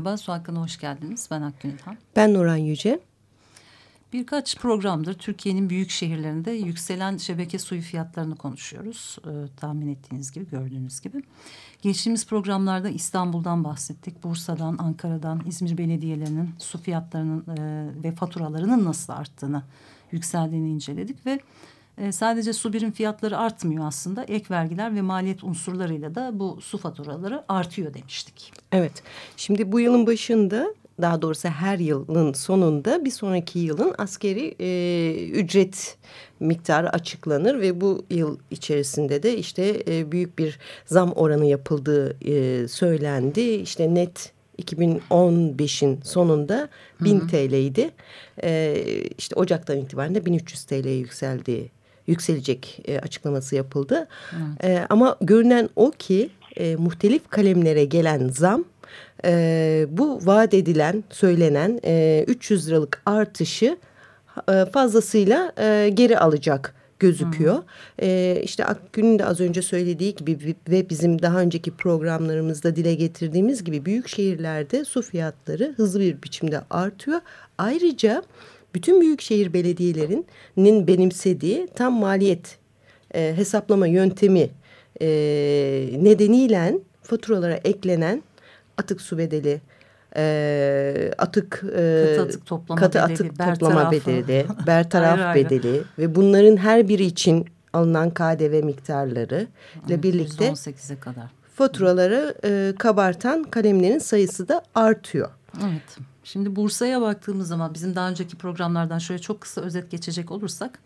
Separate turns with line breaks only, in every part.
Merhaba, Su Hakkı'na hoş geldiniz. Ben Akgün İlhan.
Ben Nuran Yüce.
Birkaç programdır Türkiye'nin büyük şehirlerinde yükselen şebeke suyu fiyatlarını konuşuyoruz. E, tahmin ettiğiniz gibi, gördüğünüz gibi. Geçtiğimiz programlarda İstanbul'dan bahsettik. Bursa'dan, Ankara'dan, İzmir belediyelerinin su fiyatlarının e, ve faturalarının nasıl arttığını, yükseldiğini inceledik. Ve e, sadece su birim fiyatları artmıyor aslında. Ek vergiler ve maliyet unsurlarıyla da bu su faturaları artıyor demiştik.
Evet, şimdi bu yılın başında daha doğrusu her yılın sonunda bir sonraki yılın askeri e, ücret miktarı açıklanır ve bu yıl içerisinde de işte e, büyük bir zam oranı yapıldığı e, söylendi. İşte net 2015'in sonunda 1000 TL'ydi. E, işte Ocak'tan itibaren de 1300 TL'ye yükseldi, yükselecek e, açıklaması yapıldı. E, ama görünen o ki e, muhtelif kalemlere gelen zam e, bu vaat edilen, söylenen e, 300 liralık artışı e, fazlasıyla e, geri alacak gözüküyor. Hı. E, işte Akgün'ün de az önce söylediği gibi ve bizim daha önceki programlarımızda dile getirdiğimiz gibi büyük şehirlerde su fiyatları hızlı bir biçimde artıyor. Ayrıca bütün büyükşehir belediyelerinin benimsediği tam maliyet e, hesaplama yöntemi e, nedeniyle faturalara eklenen atık su bedeli, e, atık
e, katı atık toplama katı bedeli, atık
toplama bedeli, bertaraf ayrı bedeli ayrı. ve bunların her biri için alınan KDV miktarları ile birlikte
%18'e kadar
faturaları e, kabartan kalemlerin sayısı da artıyor.
Evet. Şimdi Bursa'ya baktığımız zaman bizim daha önceki programlardan şöyle çok kısa özet geçecek olursak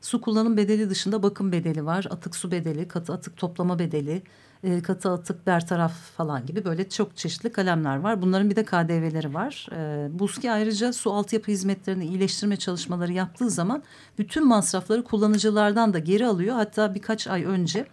su kullanım bedeli dışında bakım bedeli var, atık su bedeli, katı atık toplama bedeli, e, katı atık bertaraf falan gibi böyle çok çeşitli kalemler var. Bunların bir de KDV'leri var. E, ayrıca su altyapı hizmetlerini iyileştirme çalışmaları yaptığı zaman bütün masrafları kullanıcılardan da geri alıyor. Hatta birkaç ay önce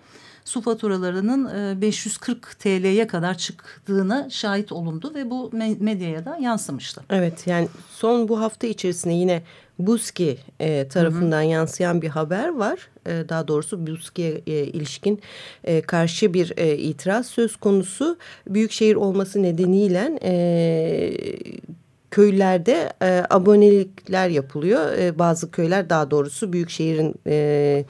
su faturalarının 540 e, TL'ye kadar çıktığına şahit olundu ve bu medyaya da yansımıştı.
Evet yani son bu hafta içerisinde yine Buski e, tarafından hı hı. yansıyan bir haber var. E, daha doğrusu Buski'ye e, ilişkin e, karşı bir e, itiraz söz konusu. Büyükşehir olması nedeniyle e, köylerde e, abonelikler yapılıyor. E, bazı köyler daha doğrusu Büyükşehir'in... E,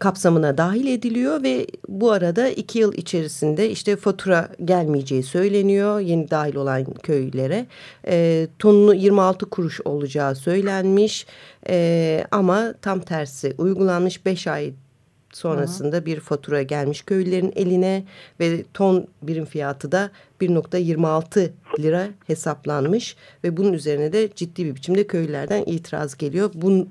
kapsamına dahil ediliyor ve bu arada iki yıl içerisinde işte fatura gelmeyeceği söyleniyor yeni dahil olan köylere. E, tonunu 26 kuruş olacağı söylenmiş e, ama tam tersi uygulanmış 5 ay sonrasında -hı. bir fatura gelmiş köylülerin eline ve ton birim fiyatı da 1.26 lira hesaplanmış ve bunun üzerine de ciddi bir biçimde köylülerden itiraz geliyor. Bunun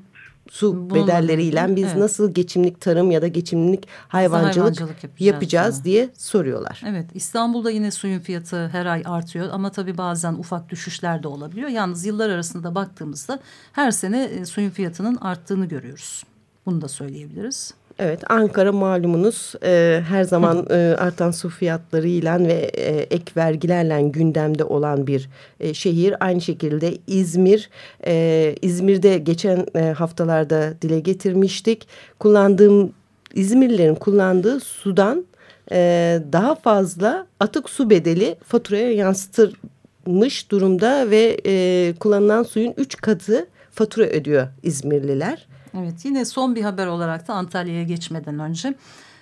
su Bununla, bedelleriyle biz evet. nasıl geçimlik tarım ya da geçimlik hayvancılık, hayvancılık yapacağız, yapacağız diye soruyorlar.
Evet İstanbul'da yine suyun fiyatı her ay artıyor ama tabii bazen ufak düşüşler de olabiliyor. Yalnız yıllar arasında baktığımızda her sene e, suyun fiyatının arttığını görüyoruz. Bunu da söyleyebiliriz.
Evet Ankara malumunuz e, her zaman e, artan su fiyatlarıyla ve e, ek vergilerle gündemde olan bir e, şehir. Aynı şekilde İzmir, e, İzmir'de geçen e, haftalarda dile getirmiştik. Kullandığım İzmirlilerin kullandığı sudan e, daha fazla atık su bedeli faturaya yansıtılmış durumda ve e, kullanılan suyun üç katı fatura ödüyor İzmirliler.
Evet yine son bir haber olarak da Antalya'ya geçmeden önce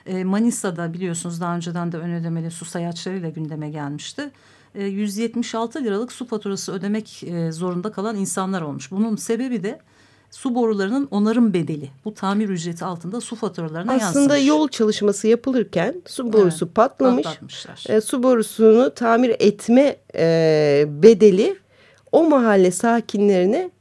e, Manisa'da biliyorsunuz daha önceden de ön ödemeli su sayaçlarıyla gündeme gelmişti. 176 e, liralık su faturası ödemek e, zorunda kalan insanlar olmuş. Bunun sebebi de su borularının onarım bedeli. Bu tamir ücreti altında su faturalarına
Aslında yansımış. Aslında yol çalışması yapılırken su borusu evet, patlamış. E, su borusunu tamir etme e, bedeli o mahalle sakinlerine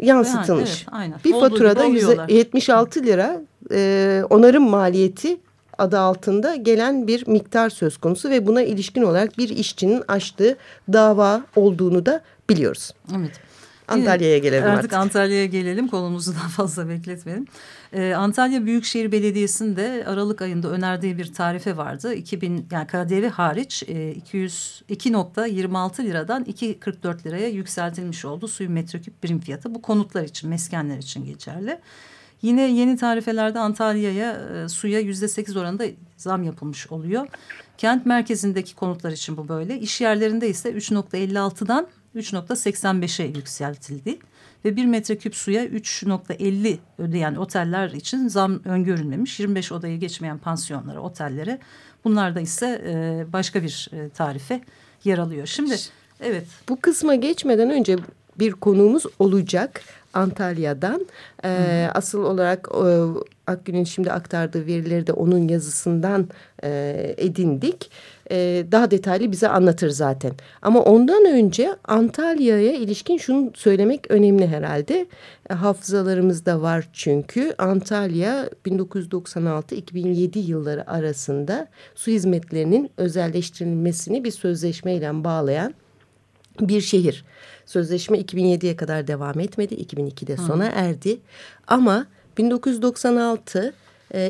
yansıtılmış. Yani, evet. Bir Olduğu faturada 176 lira e, onarım maliyeti adı altında gelen bir miktar söz konusu ve buna ilişkin olarak bir işçinin açtığı dava olduğunu da biliyoruz.
Evet.
Antalya'ya gelelim artık.
Artık Antalya'ya gelelim konumuzu daha fazla bekletmeyelim. Ee, Antalya Büyükşehir Belediyesi'nde Aralık ayında önerdiği bir tarife vardı. 2000 yani KDV hariç e, 200 2.26 liradan 2.44 liraya yükseltilmiş oldu suyun metreküp birim fiyatı. Bu konutlar için, meskenler için geçerli. Yine yeni tarifelerde Antalya'ya e, suya yüzde sekiz oranında zam yapılmış oluyor. Kent merkezindeki konutlar için bu böyle. İş yerlerinde ise 3.56'dan 3.85'e yükseltildi. Ve bir metreküp suya 3.50 ödeyen oteller için zam öngörülmemiş. 25 odayı geçmeyen pansiyonlara, otellere bunlar da ise e, başka bir e, tarife yer alıyor. Şimdi evet.
Bu kısma geçmeden önce bir konuğumuz olacak Antalya'dan. Ee, asıl olarak e, Akgün'ün şimdi aktardığı verileri de onun yazısından e, edindik. E, daha detaylı bize anlatır zaten. Ama ondan önce Antalya'ya ilişkin şunu söylemek önemli herhalde. E, hafızalarımızda var çünkü Antalya 1996-2007 yılları arasında su hizmetlerinin özelleştirilmesini bir sözleşmeyle bağlayan bir şehir. Sözleşme 2007'ye kadar devam etmedi. 2002'de sona erdi. Ama 1996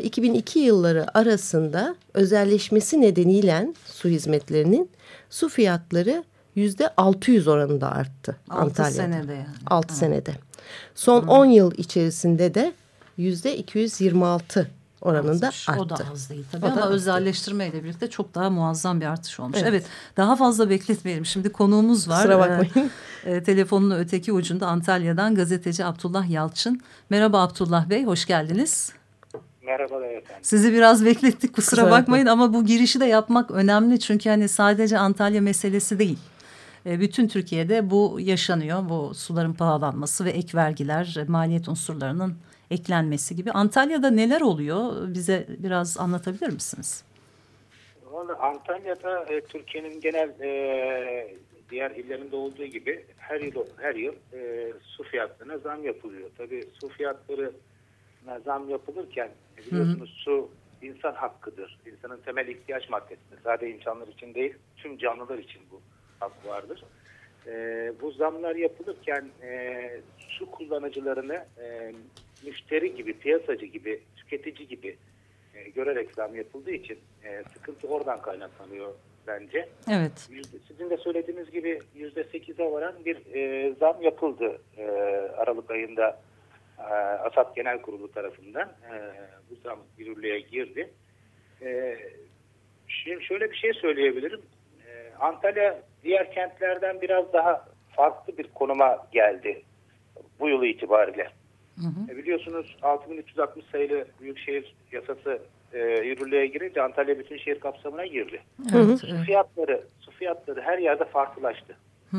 2002 yılları arasında özelleşmesi nedeniyle su hizmetlerinin su fiyatları yüzde 600 oranında arttı
6
Antalya'da.
senede yani.
6 senede. Son 10 yıl içerisinde de yüzde 226 oranında
Artmış.
arttı.
O da az değil tabii
O
ama özelleştirmeyle birlikte çok daha muazzam bir artış olmuş. Evet,
Evet.
daha fazla bekletmeyelim. Şimdi konuğumuz var.
Kusura bakmayın.
Ee, e, telefonun öteki ucunda Antalya'dan gazeteci Abdullah Yalçın. Merhaba Abdullah Bey, hoş geldiniz.
Merhabalar efendim.
Sizi biraz beklettik kusura
Kusura
bakmayın ama bu girişi de yapmak önemli. Çünkü hani sadece Antalya meselesi değil. E, Bütün Türkiye'de bu yaşanıyor. Bu suların pahalanması ve ek vergiler, e, maliyet unsurlarının eklenmesi gibi. Antalya'da neler oluyor? Bize biraz anlatabilir misiniz?
Vallahi Antalya'da e, Türkiye'nin genel e, diğer illerinde olduğu gibi her yıl her yıl e, su fiyatlarına zam yapılıyor. Tabii su fiyatlarına zam yapılırken e, biliyorsunuz su insan hakkıdır. İnsanın temel ihtiyaç maddesidir. Sadece insanlar için değil, tüm canlılar için bu hak vardır. E, bu zamlar yapılırken e, su kullanıcılarını e, müşteri gibi, piyasacı gibi, tüketici gibi e, görerek zam yapıldığı için e, sıkıntı oradan kaynaklanıyor bence.
Evet.
Sizin de söylediğiniz gibi yüzde sekize varan bir e, zam yapıldı e, Aralık ayında e, ASAP Genel Kurulu tarafından. E, bu zam yürürlüğe girdi. E, şimdi şöyle bir şey söyleyebilirim. E, Antalya diğer kentlerden biraz daha farklı bir konuma geldi bu yıl itibariyle.
Hı hı.
E, biliyorsunuz 6360 sayılı Büyükşehir Yasası e, yürürlüğe girince Antalya bütün şehir kapsamına girdi.
Evet,
Su
evet.
fiyatları, su fiyatları her yerde farklılaştı.
Hı.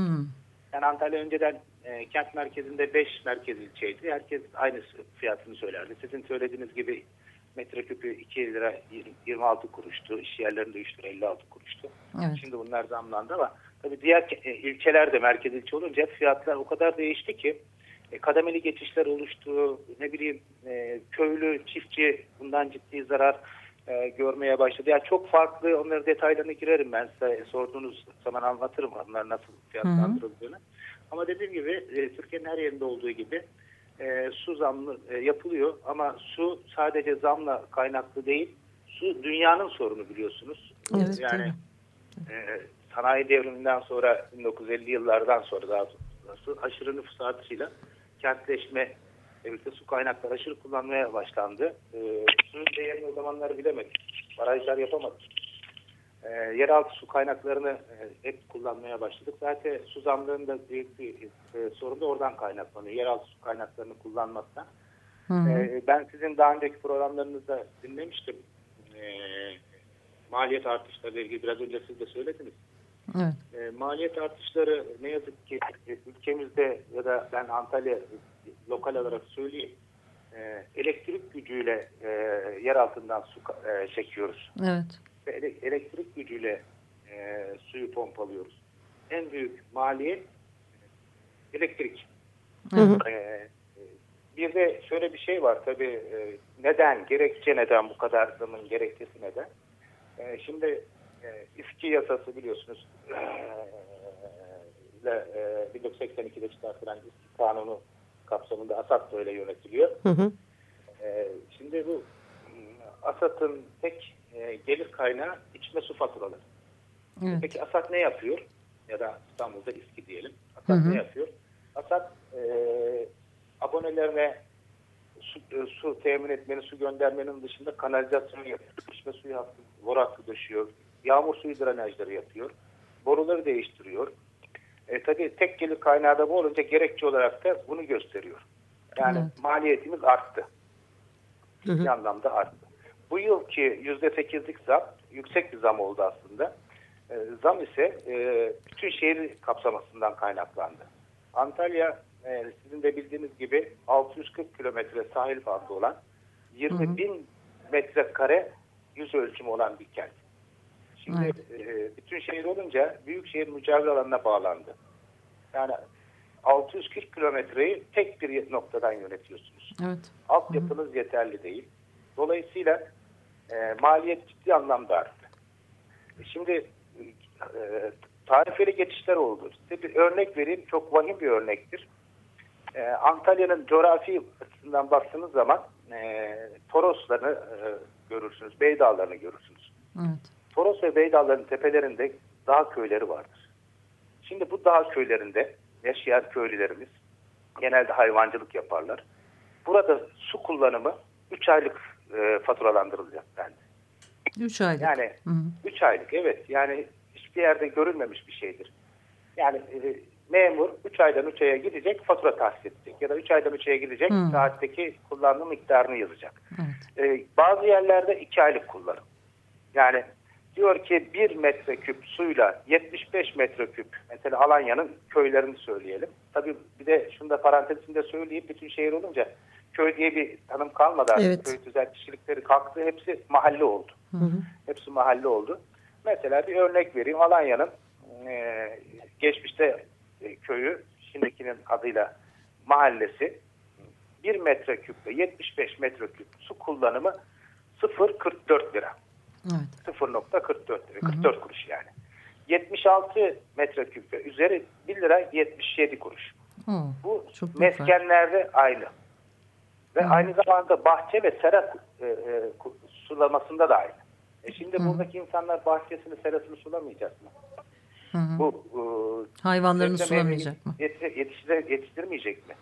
Yani Antalya önceden e, kent merkezinde 5 merkez ilçeydi. Herkes aynı fiyatını söylerdi. Sizin söylediğiniz gibi metreküpü 2 lira 26 kuruştu. İş yerlerinde 3 lira 56 kuruştu.
Evet.
Şimdi bunlar zamlandı ama tabii diğer e, ilçeler de merkez ilçe olunca fiyatlar o kadar değişti ki e, kademeli geçişler oluştu. Ne bileyim e, köylü, çiftçi bundan ciddi zarar e, görmeye başladı. Yani çok farklı onların detaylarına girerim ben size sorduğunuz zaman anlatırım onlar nasıl fiyatlandırıldığını. Ama dediğim gibi e, Türkiye'nin her yerinde olduğu gibi e, su zamlı e, yapılıyor ama su sadece zamla kaynaklı değil. Su dünyanın sorunu biliyorsunuz.
Evet,
yani e, sanayi devriminden sonra 1950 yıllardan sonra daha doğrusu aşırı nüfus artışıyla kentleşme birlikte su kaynakları aşırı kullanmaya başlandı. E, suyun değerini o zamanlar bilemedik. Barajlar yapamadık. E, yeraltı su kaynaklarını e, hep kullanmaya başladık. Zaten su zamlarında büyük bir e, sorun da oradan kaynaklanıyor. Yeraltı su kaynaklarını kullanmaktan.
Hı hı.
E, ben sizin daha önceki programlarınızda dinlemiştim. E, maliyet artışlarıyla ilgili biraz önce siz de söylediniz.
Evet.
E, maliyet artışları ne yazık ki e, ülkemizde ya da ben Antalya lokal olarak söyleyeyim. e, elektrik gücüyle e, yer altından su e, çekiyoruz.
Evet.
Ve ele- elektrik gücüyle e, suyu pompalıyoruz. En büyük maliyet elektrik.
Evet.
E, e, bir de şöyle bir şey var tabii e, neden, gerekçe neden bu kadar zamın gerekçesi neden? E, şimdi e, İSKİ yasası biliyorsunuz ile e, 1982'de çıkartılan İSKİ kanunu kapsamında ASAT böyle yönetiliyor. Hı hı. E, şimdi bu ASAT'ın tek e, gelir kaynağı içme su faturaları. Evet. Peki ASAT ne yapıyor? Ya da İstanbul'da İSKİ diyelim. ASAT hı hı. ne yapıyor? ASAT e, abonelerine su, e, su temin etmenin, su göndermenin dışında kanalizasyon yapıyor. İçme suyu boru hattı döşüyor. Yağmur suyu drenajları yapıyor. Boruları değiştiriyor. E, tabii tek gelir kaynağı da bu olunca gerekçe olarak da bunu gösteriyor. Yani evet. maliyetimiz arttı. Hı Bir anlamda arttı. Bu yılki yüzde sekizlik zam yüksek bir zam oldu aslında. E, zam ise e, bütün şehir kapsamasından kaynaklandı. Antalya e, sizin de bildiğiniz gibi 640 kilometre sahil bandı olan 20 hı hı. bin metrekare yüz ölçümü olan bir kent. Şimdi evet. e, bütün şehir olunca büyük şehir mücadele alanına bağlandı. Yani 640 kilometreyi tek bir noktadan yönetiyorsunuz. Evet. Altyapınız Hı. yeterli değil. Dolayısıyla e, maliyet ciddi anlamda arttı. Şimdi e, tarifeli geçişler oldu. Size bir örnek vereyim. Çok vahim bir örnektir. E, Antalya'nın coğrafi açısından baktığınız zaman e, Toroslarını e, görürsünüz. Beydağlarını görürsünüz. Evet. Toros ve Beydağların tepelerinde dağ köyleri vardır. Şimdi bu dağ köylerinde yaşayan köylülerimiz genelde hayvancılık yaparlar. Burada su kullanımı 3 aylık e, faturalandırılacak bence.
3 aylık.
Yani 3 aylık evet. Yani hiçbir yerde görülmemiş bir şeydir. Yani e, memur 3 aydan 3 aya gidecek fatura tahsis edecek. Ya da 3 aydan 3 aya gidecek Hı. saatteki kullanma miktarını yazacak. Evet. E, bazı yerlerde 2 aylık kullanım. Yani diyor ki 1 metreküp suyla 75 metreküp mesela Alanya'nın köylerini söyleyelim. Tabii bir de şunu da parantezinde söyleyeyim bütün şehir olunca köy diye bir tanım kalmadı artık. Evet. Köy tüzel kişilikleri kalktı. Hepsi mahalle oldu. Hı hı. Hepsi mahalle oldu. Mesela bir örnek vereyim. Alanya'nın e, geçmişte e, köyü şimdikinin adıyla mahallesi 1 metreküple 75 metreküp su kullanımı 0.44 lira. Evet. 0.44 lira. 44 kuruş yani. 76 metreküp ve üzeri 1 lira 77 kuruş. Hı, Bu meskenlerde var. aynı. Ve Hı. aynı zamanda bahçe ve sera e, e, sulamasında da aynı. E şimdi Hı. buradaki insanlar bahçesini, serasını sulamayacak mı?
Hı hı. Bu e, hayvanlarını sulamayacak mı?
Yetiştir, yetiştirmeyecek mi?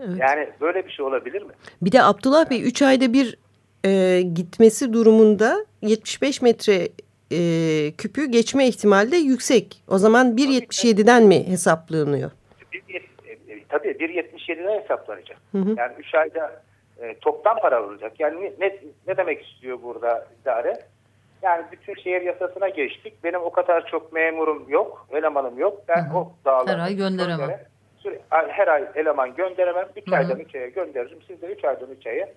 Evet. Yani böyle bir şey olabilir mi?
Bir de Abdullah Bey 3 ayda bir e, gitmesi durumunda 75 metre e, küpü geçme ihtimali de yüksek. O zaman 1.77'den mi hesaplanıyor?
Bir, e, tabii 1.77'den hesaplanacak. Hı hı. Yani 3 ayda e, toptan para alınacak. Yani ne, ne demek istiyor burada idare? Yani bütün şehir yasasına geçtik. Benim o kadar çok memurum yok, elemanım yok. Ben Hı -hı. o dağları...
Her ay gönderemem.
her ay eleman gönderemem. 3 aydan 3 aya gönderirim. Siz de 3 aydan 3 aya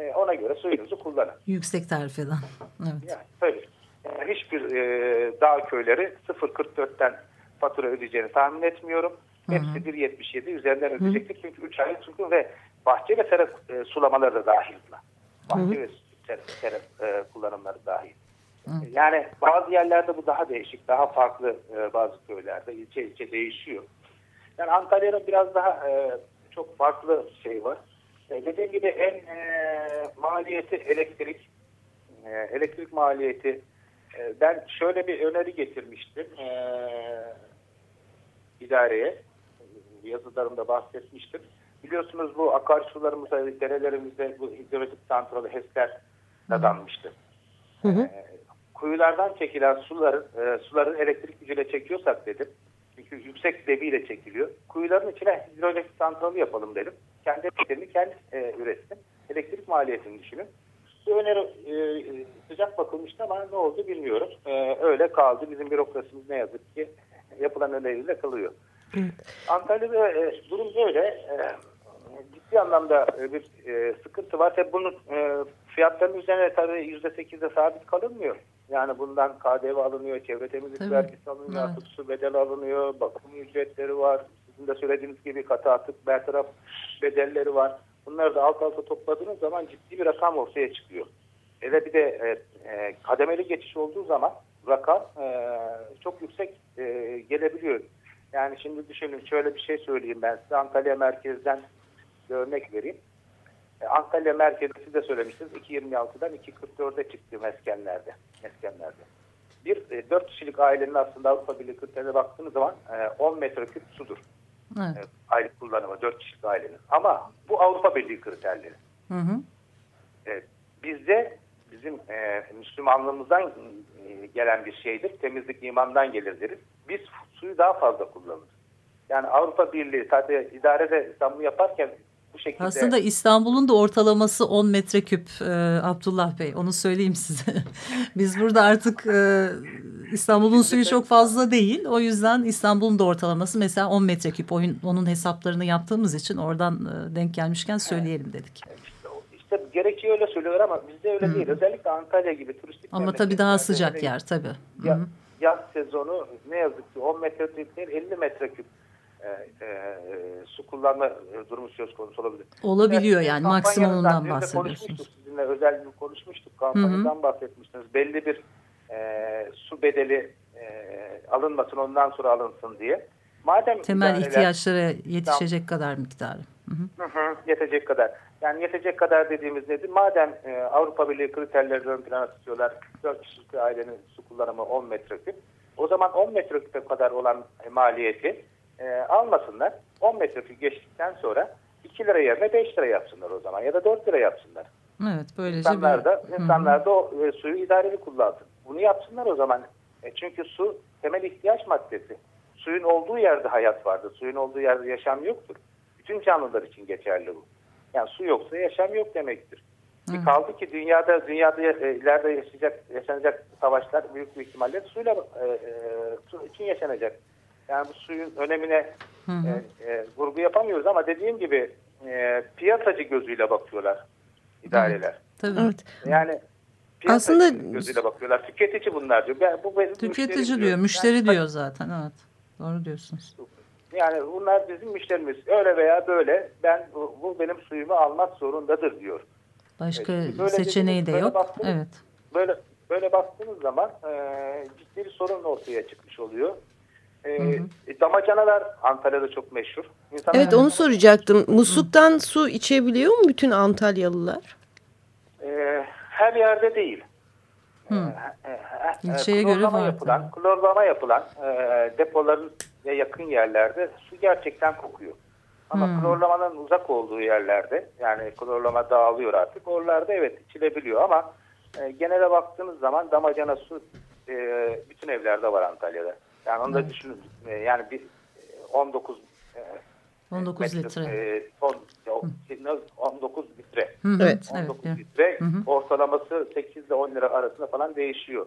e, ona göre suyunuzu kullanın.
Yüksek tarifeden. Evet.
Yani, tabii. Yani hiçbir e, dağ köyleri 0.44'ten fatura ödeyeceğini tahmin etmiyorum. Hı -hı. Hepsi 1.77 üzerinden ödeyecektir. Çünkü 3 ay çünkü ve bahçe ve sera e, sulamaları da dahil. Bahçe Hı -hı. ve sera, sera e, kullanımları dahil. Hı. Yani bazı yerlerde bu daha değişik, daha farklı e, bazı köylerde ilçe ilçe değişiyor. Yani Antalya'da biraz daha e, çok farklı şey var. Dediğim gibi en e, maliyeti elektrik, e, elektrik maliyeti. E, ben şöyle bir öneri getirmiştim e, idareye, yazılarımda bahsetmiştim. Biliyorsunuz bu akarsularımıza, derelerimizde bu hidrolik santralı HES'ler dadanmıştı. Hı hı. E, kuyulardan çekilen suların, e, suların elektrik gücüyle çekiyorsak dedim. Çünkü yüksek debiyle çekiliyor. Kuyuların içine hidroelektrik santralı yapalım dedim. Kendi elektriğini kendi e, üretsin. Elektrik maliyetini düşünün. Bu öneri e, sıcak bakılmıştı ama ne oldu bilmiyorum. E, öyle kaldı. Bizim bürokrasimiz ne yazık ki yapılan öneriyle kalıyor. Antalya'da e, durum böyle. E, ciddi anlamda e, bir e, sıkıntı var. Tabii bunun e, fiyatların üzerine tabii %8'de sabit kalınmıyor. Yani bundan KDV alınıyor, çevre temizlik Tabii. vergisi alınıyor, evet. su bedeli alınıyor, bakım ücretleri var. Sizin de söylediğiniz gibi katı atık bertaraf bedelleri var. Bunları da alt alta topladığınız zaman ciddi bir rakam ortaya çıkıyor. Hele bir de e, e, kademeli geçiş olduğu zaman rakam e, çok yüksek e, gelebiliyor. Yani şimdi düşünün şöyle bir şey söyleyeyim ben size Antalya merkezden örnek vereyim. E, Antalya merkezi siz de söylemiştiniz 2.26'dan 2.44'e çıktı meskenlerde. meskenlerde. Bir e, 4 kişilik ailenin aslında Avrupa Birliği kriterine baktığınız zaman e, 10 metreküp sudur.
Evet.
E, aylık kullanımı 4 kişilik ailenin. Ama bu Avrupa Birliği kriterleri.
Hı hı.
E, bizde bizim e, Müslümanlığımızdan e, gelen bir şeydir. Temizlik imandan gelir deriz. Biz suyu daha fazla kullanırız. Yani Avrupa Birliği zaten idarede İstanbul yaparken bu şekilde...
Aslında İstanbul'un da ortalaması 10 metreküp e, Abdullah Bey. Onu söyleyeyim size. Biz burada artık e, İstanbul'un suyu çok fazla değil. O yüzden İstanbul'un da ortalaması mesela 10 metreküp. Oyun, onun hesaplarını yaptığımız için oradan e, denk gelmişken söyleyelim dedik.
İşte, işte gerekçe öyle söylüyor ama bizde öyle
Hı.
değil. Özellikle Antalya gibi turistik
Ama tabii daha sıcak
hele
yer tabii. Hı
Ya,
hı.
yaz sezonu ne yazık ki 10 metreküp değil 50 metreküp e, e, su kullanma e, durumu söz konusu olabilir.
Olabiliyor yani maksimumundan bahsediyorsunuz.
Konuşmuştuk sizinle özel bir konuşmuştuk. Kampanyadan bahsetmiştiniz. Belli bir e, su bedeli e, alınmasın ondan sonra alınsın diye. Madem
Temel ihtiyaçlara yetişecek kadar miktarı. Hı hı.
Yetecek kadar. Yani yetecek kadar dediğimiz nedir? Madem e, Avrupa Birliği kriterleri ön plana tutuyorlar. 4 kişilik bir ailenin su kullanımı 10 metreküp. O zaman 10 metreküpe kadar olan e, maliyeti e, almasınlar. 10 metreküp geçtikten sonra 2 lira yerine 5 lira yapsınlar o zaman. Ya da 4 lira yapsınlar.
Evet böylece
İnsanlar da,
bir...
İnsanlar da o e, suyu idareli kullansın. Bunu yapsınlar o zaman. E, çünkü su temel ihtiyaç maddesi. Suyun olduğu yerde hayat vardır. Suyun olduğu yerde yaşam yoktur. Bütün canlılar için geçerli bu. Yani su yoksa yaşam yok demektir.
Hı.
E, kaldı ki dünyada dünyada e, ileride yaşayacak yaşanacak savaşlar büyük bir ihtimalle suyla e, e, su için yaşanacak. Yani bu suyun önemine
Hı hı.
e, e, vurgu yapamıyoruz ama dediğim gibi e, piyasacı gözüyle bakıyorlar idareler.
Tabii.
Evet.
Yani piyasacı
Aslında-
gözüyle bakıyorlar. Tüketici bunlar diyor. Ben, bu benim
Tüketici
müşterim
diyor, müşteri
Yani-
diyor zaten evet. Doğru diyorsunuz.
Yani bunlar bizim müşterimiz. Öyle veya böyle ben bu, bu benim suyumu almak zorundadır diyor.
Başka
Evet, böyle
seçeneği de yok.
baktığınız-
Evet.
Böyle böyle baktığınız zaman e, ciddi bir sorun ortaya çıkmış oluyor. E,
Hı hı.
e, damacanalar Antalya'da çok meşhur. İnsanlar
Evet onu soracaktım. Musluktan su içebiliyor mu bütün Antalyalılar?
E, her yerde değil. E,
İlçeye göre var
yapılan, klorlama yapılan e, depoların ya yakın yerlerde su gerçekten kokuyor. Ama
Hmm.
klorlamanın uzak olduğu yerlerde yani klorlama dağılıyor artık. Oralarda evet içilebiliyor ama e, genele baktığınız zaman damacana su e, bütün evlerde var Antalya'da. Yani onu da
Evet.
düşünün. E, yani bir e, 19 e,
19
metre,
litre.
e, ton, o- 19 litre.
Hı hı,
Evet.
19
evet.
litre
Hı hı.
ortalaması 8 ile 10 lira arasında falan değişiyor.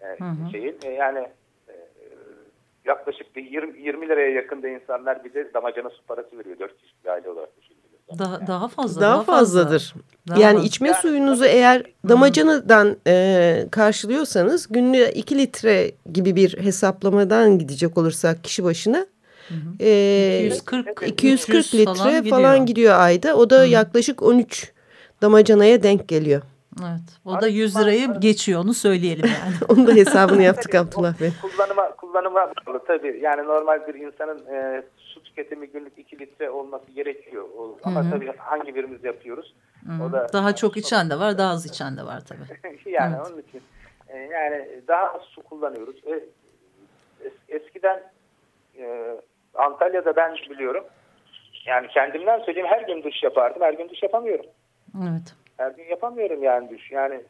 E,
Hı hı.
şeyin e, yani e, yaklaşık bir 20, 20 liraya yakında insanlar bize damacana su parası veriyor 4 kişilik aile olarak düşündüğünüz zaman.
Daha, daha fazla.
Daha,
fazla.
fazladır.
Daha
yani
fazla.
içme
Yani-
suyunuzu eğer damacanadan e, karşılıyorsanız günlüğe 2 litre gibi bir hesaplamadan gidecek olursak kişi başına e,
240,
240
300
litre falan gidiyor. ayda. O da yaklaşık 13 damacanaya denk geliyor.
Evet. O da 100 lirayı geçiyor onu söyleyelim yani.
Onun da hesabını yaptık Abdullah Bey.
Kullanıma, kullanıma bağlı tabii. Yani normal bir insanın e, su tüketimi günlük 2 litre olması gerekiyor. O, ama
Hı hı.
tabii hangi birimiz yapıyoruz?
Hı.
O da
Daha çok içen de var, daha az içen de var tabii.
yani
Evet.
onun için e, yani daha az su kullanıyoruz. E, es- eskiden e, Antalya'da ben biliyorum. Yani kendimden söyleyeyim her gün duş yapardım. Her gün duş yapamıyorum.
Evet.
Her gün yapamıyorum yani duş. Yani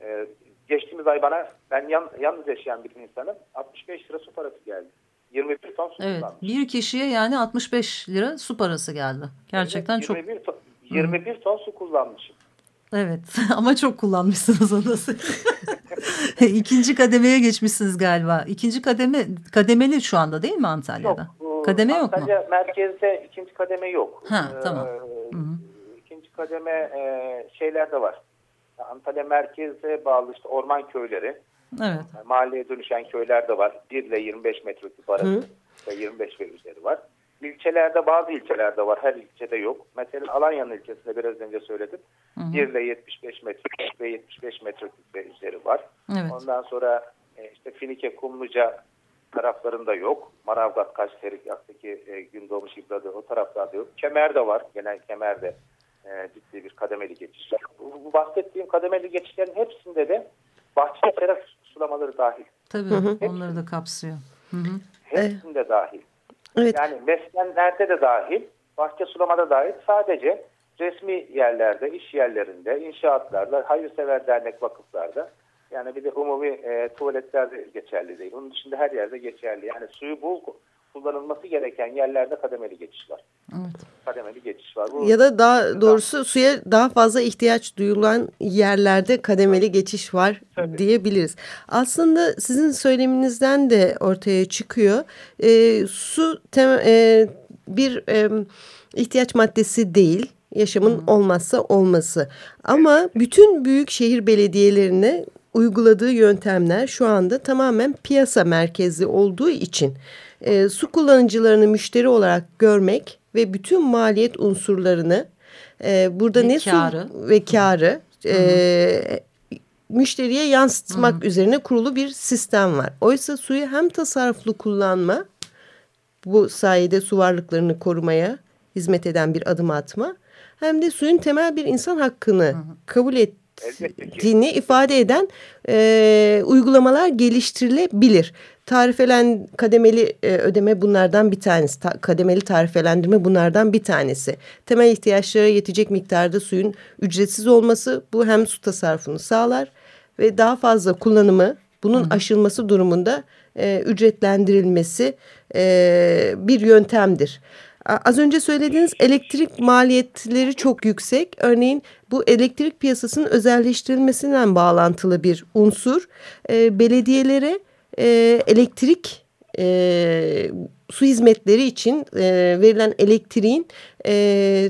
e, geçtiğimiz ay bana ben yan, yalnız yaşayan bir insanım. 65 lira su parası geldi. 21 ton su
Evet.
kullanmış.
Bir kişiye yani 65 lira su parası geldi. Gerçekten
Evet,
çok
21 ton, 21 ton su kullanmışım.
Evet ama çok kullanmışsınız onu. İkinci kademeye geçmişsiniz galiba. İkinci kademe kademeli şu anda değil mi Antalya'da?
Yok.
Kademe yok mu?
Antalya merkezde ikinci kademe yok.
Ha,
Ee,
tamam. Hı hı.
İkinci kademe e, şeyler de var. Antalya merkeze bağlı işte orman köyleri,
Evet.
mahalleye dönüşen köyler de var. 1 ile 25 metreküp arası ve 25 ve üzeri var. İlçelerde bazı ilçelerde var. Her ilçede yok. Mesela Alanya'nın ilçesinde biraz önce söyledim. Hı hı. 1 ile 75 metre ve 75 metre üzeri var. Evet. Ondan sonra e, işte Finike, Kumluca taraflarında yok. Manavgat, Kayseri, Yak'taki e, Gündoğmuş, İbradı o taraflarda yok. Kemer'de var. Genel Kemer'de e, ciddi bir kademeli geçiş var. Bu, bu bahsettiğim kademeli geçişlerin hepsinde de bahçe teras sulamaları dahil.
Tabii hı hı. onları da kapsıyor. Hı hı.
Hepsinde dahil. Evet. Yani meskenlerde de dahil, bahçe sulamada dahil sadece resmi yerlerde, iş yerlerinde, inşaatlarda, hayırsever dernek vakıflarda yani bir de umumi e, tuvaletlerde geçerli değil. Onun dışında her yerde geçerli. Yani suyu bol kullanılması gereken yerlerde kademeli geçiş var. Evet. Kademeli geçiş var.
Bu, ya da daha doğrusu suya daha fazla ihtiyaç duyulan yerlerde kademeli geçiş var Tabii. diyebiliriz. Aslında sizin söyleminizden de ortaya çıkıyor. E, su tem, e, bir e, ihtiyaç maddesi değil yaşamın olmazsa olması. Ama bütün büyük şehir belediyelerine uyguladığı yöntemler şu anda tamamen piyasa merkezli olduğu için e, su kullanıcılarını müşteri olarak görmek ve bütün maliyet unsurlarını e, burada ve ne kârı. su ve karı e, müşteriye yansıtmak Hı -hı. üzerine kurulu bir sistem var. Oysa suyu hem tasarruflu kullanma bu sayede su varlıklarını korumaya hizmet eden bir adım atma hem de suyun temel bir insan hakkını Hı -hı. kabul et ettiğini ifade eden e, uygulamalar geliştirilebilir. Tarifelen kademeli e, ödeme bunlardan bir tanesi. Ta, kademeli tarifelendirme bunlardan bir tanesi. Temel ihtiyaçlara yetecek miktarda suyun ücretsiz olması bu hem su tasarrufunu sağlar ve daha fazla kullanımı bunun Hı. aşılması durumunda e, ücretlendirilmesi e, bir yöntemdir. Az önce söylediğiniz elektrik maliyetleri çok yüksek. Örneğin bu elektrik piyasasının özelleştirilmesinden bağlantılı bir unsur. E, belediyelere e, elektrik e, su hizmetleri için e, verilen elektriğin e,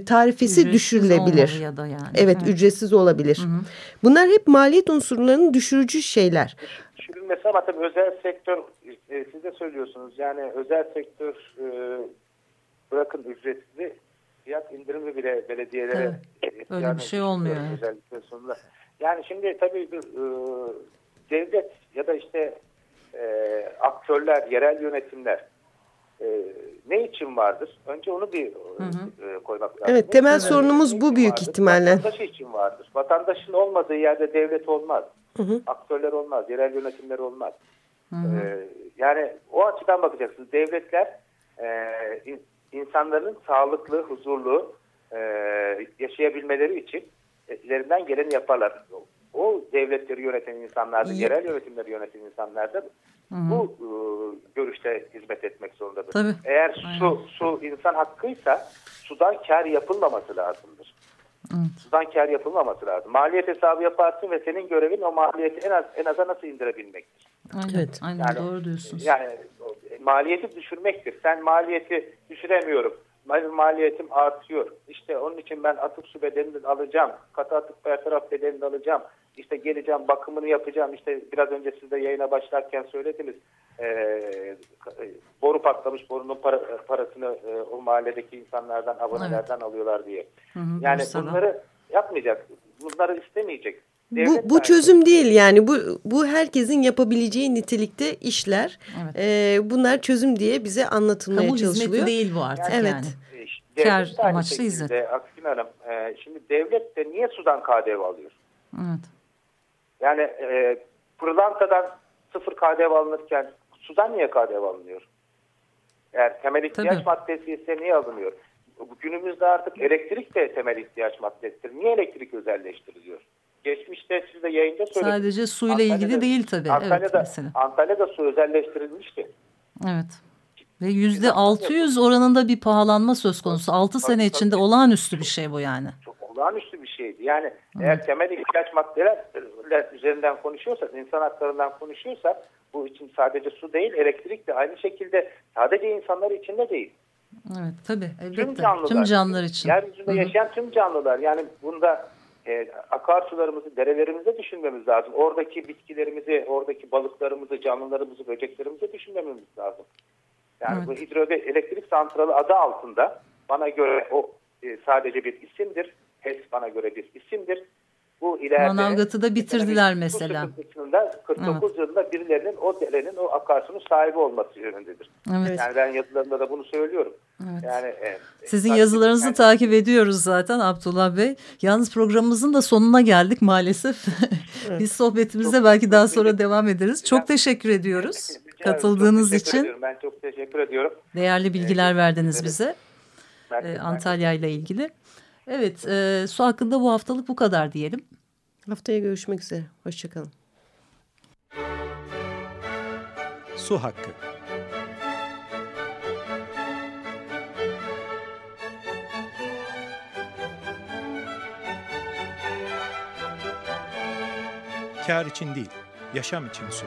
tarifesi ücretsiz düşürülebilir. Ya da yani. Evet, evet ücretsiz olabilir. Hı hı. Bunlar hep maliyet unsurlarının düşürücü şeyler.
Düşürülmesi ama tabii özel sektör e, siz de söylüyorsunuz yani özel sektör e, bırakın ücretsiz fiyat indirimi bile belediyelere
evet. öyle bir şey olmuyor.
Özellikle sonunda. Yani şimdi tabii bir, e, devlet ya da işte e, aktörler, yerel yönetimler e, ne için vardır? Önce onu bir hı hı. E, koymak lazım.
Evet, temel sorunumuz bu büyük vardır? ihtimalle.
Vatandaş için vardır. Vatandaşın olmadığı yerde devlet olmaz. Hı hı. Aktörler olmaz, yerel yönetimler olmaz. Hı hı. E, yani o açıdan bakacaksınız. Devletler e, insanların sağlıklı, huzurlu e, yaşayabilmeleri için ilerinden geleni yaparlar. O devletleri yöneten insanlar da, yerel yönetimleri yöneten insanlar da bu e, görüşte hizmet etmek zorundadır. Tabii. Eğer su, su insan hakkıysa sudan kar yapılmaması lazımdır. Evet. Sudan kar yapılmaması lazım. Maliyet hesabı yaparsın ve senin görevin o maliyeti en az en aza nasıl indirebilmektir.
Evet, aynen yani, doğru diyorsunuz.
Yani maliyeti düşürmektir. Sen maliyeti düşüremiyorum. Maliyetim artıyor. İşte onun için ben atık su bedelini alacağım. Katı atık bertaraf bedelini alacağım. İşte geleceğim bakımını yapacağım. İşte biraz önce siz de yayına başlarken söylediniz. Ee, boru patlamış borunun para, parasını e, o mahalledeki insanlardan, abonelerden evet. alıyorlar diye. Hı hı, yani bunları yapmayacak. Bunları istemeyecek.
Bu, bu çözüm değil yani bu bu herkesin yapabileceği nitelikte işler. Evet. Ee, bunlar çözüm diye bize anlatılmaya Kamu çalışılıyor. Kamu
değil bu artık yani. Evet.
E, Kar amaçlı hizmet. Aksin Hanım e, şimdi devlet de niye sudan KDV alıyor? Evet. Yani e, pırlantadan sıfır KDV alınırken sudan niye KDV alınıyor? Eğer temel ihtiyaç Tabii. maddesi ise niye alınıyor? Günümüzde artık elektrik de temel ihtiyaç maddesidir. Niye elektrik özelleştiriliyor? Geçmişte siz de yayında söylediniz.
Sadece suyla Antalya'da, ilgili değil tabii.
Antalya'da, evet, Antalya'da su özelleştirilmişti.
Evet. Ve yüzde 600 oranında bir pahalanma söz konusu. 6 sene içinde olağanüstü bir şey bu yani.
Çok olağanüstü bir şeydi. Yani evet. eğer temel ihtiyaç maddeler üzerinden konuşuyorsak, insan haklarından konuşuyorsak bu için sadece su değil, elektrik de aynı şekilde sadece insanlar için de değil.
Evet tabii elbette. Tüm canlılar, tüm canlılar için.
Yeryüzünde Hı -hı. yaşayan tüm canlılar yani bunda e, akarsularımızı, derelerimizi düşünmemiz lazım. Oradaki bitkilerimizi, oradaki balıklarımızı, canlılarımızı, böceklerimizi düşünmemiz lazım. Yani
Evet.
bu hidroelektrik santralı adı altında bana göre o e, sadece bir isimdir. HES bana göre bir isimdir. Bu ileride
Manavgat'ı da bitirdiler mesela.
sıkıntısında 49 yılında birilerinin o derenin o akarsunun sahibi olması yönündedir.
Evet.
Yani ben yazılarımda da bunu söylüyorum.
Evet.
Yani e,
Sizin
takip-
yazılarınızı
yani-
takip ediyoruz zaten Abdullah Bey. Yalnız programımızın da sonuna geldik maalesef. Biz sohbetimize
Çok-
belki
çok
daha sonra devam ederiz. Çok
Ben-
teşekkür ediyoruz
Rica. Çok
katıldığınız
teşekkür
için.
ediyorum. Ben çok teşekkür ediyorum.
Değerli bilgiler verdiniz
ederim.
bize
Ben-
e, Antalya ile ilgili. Evet, e, su hakkında bu haftalık bu kadar diyelim.
Haftaya görüşmek üzere. Hoşçakalın.
Su hakkı. Kar için değil, yaşam için su.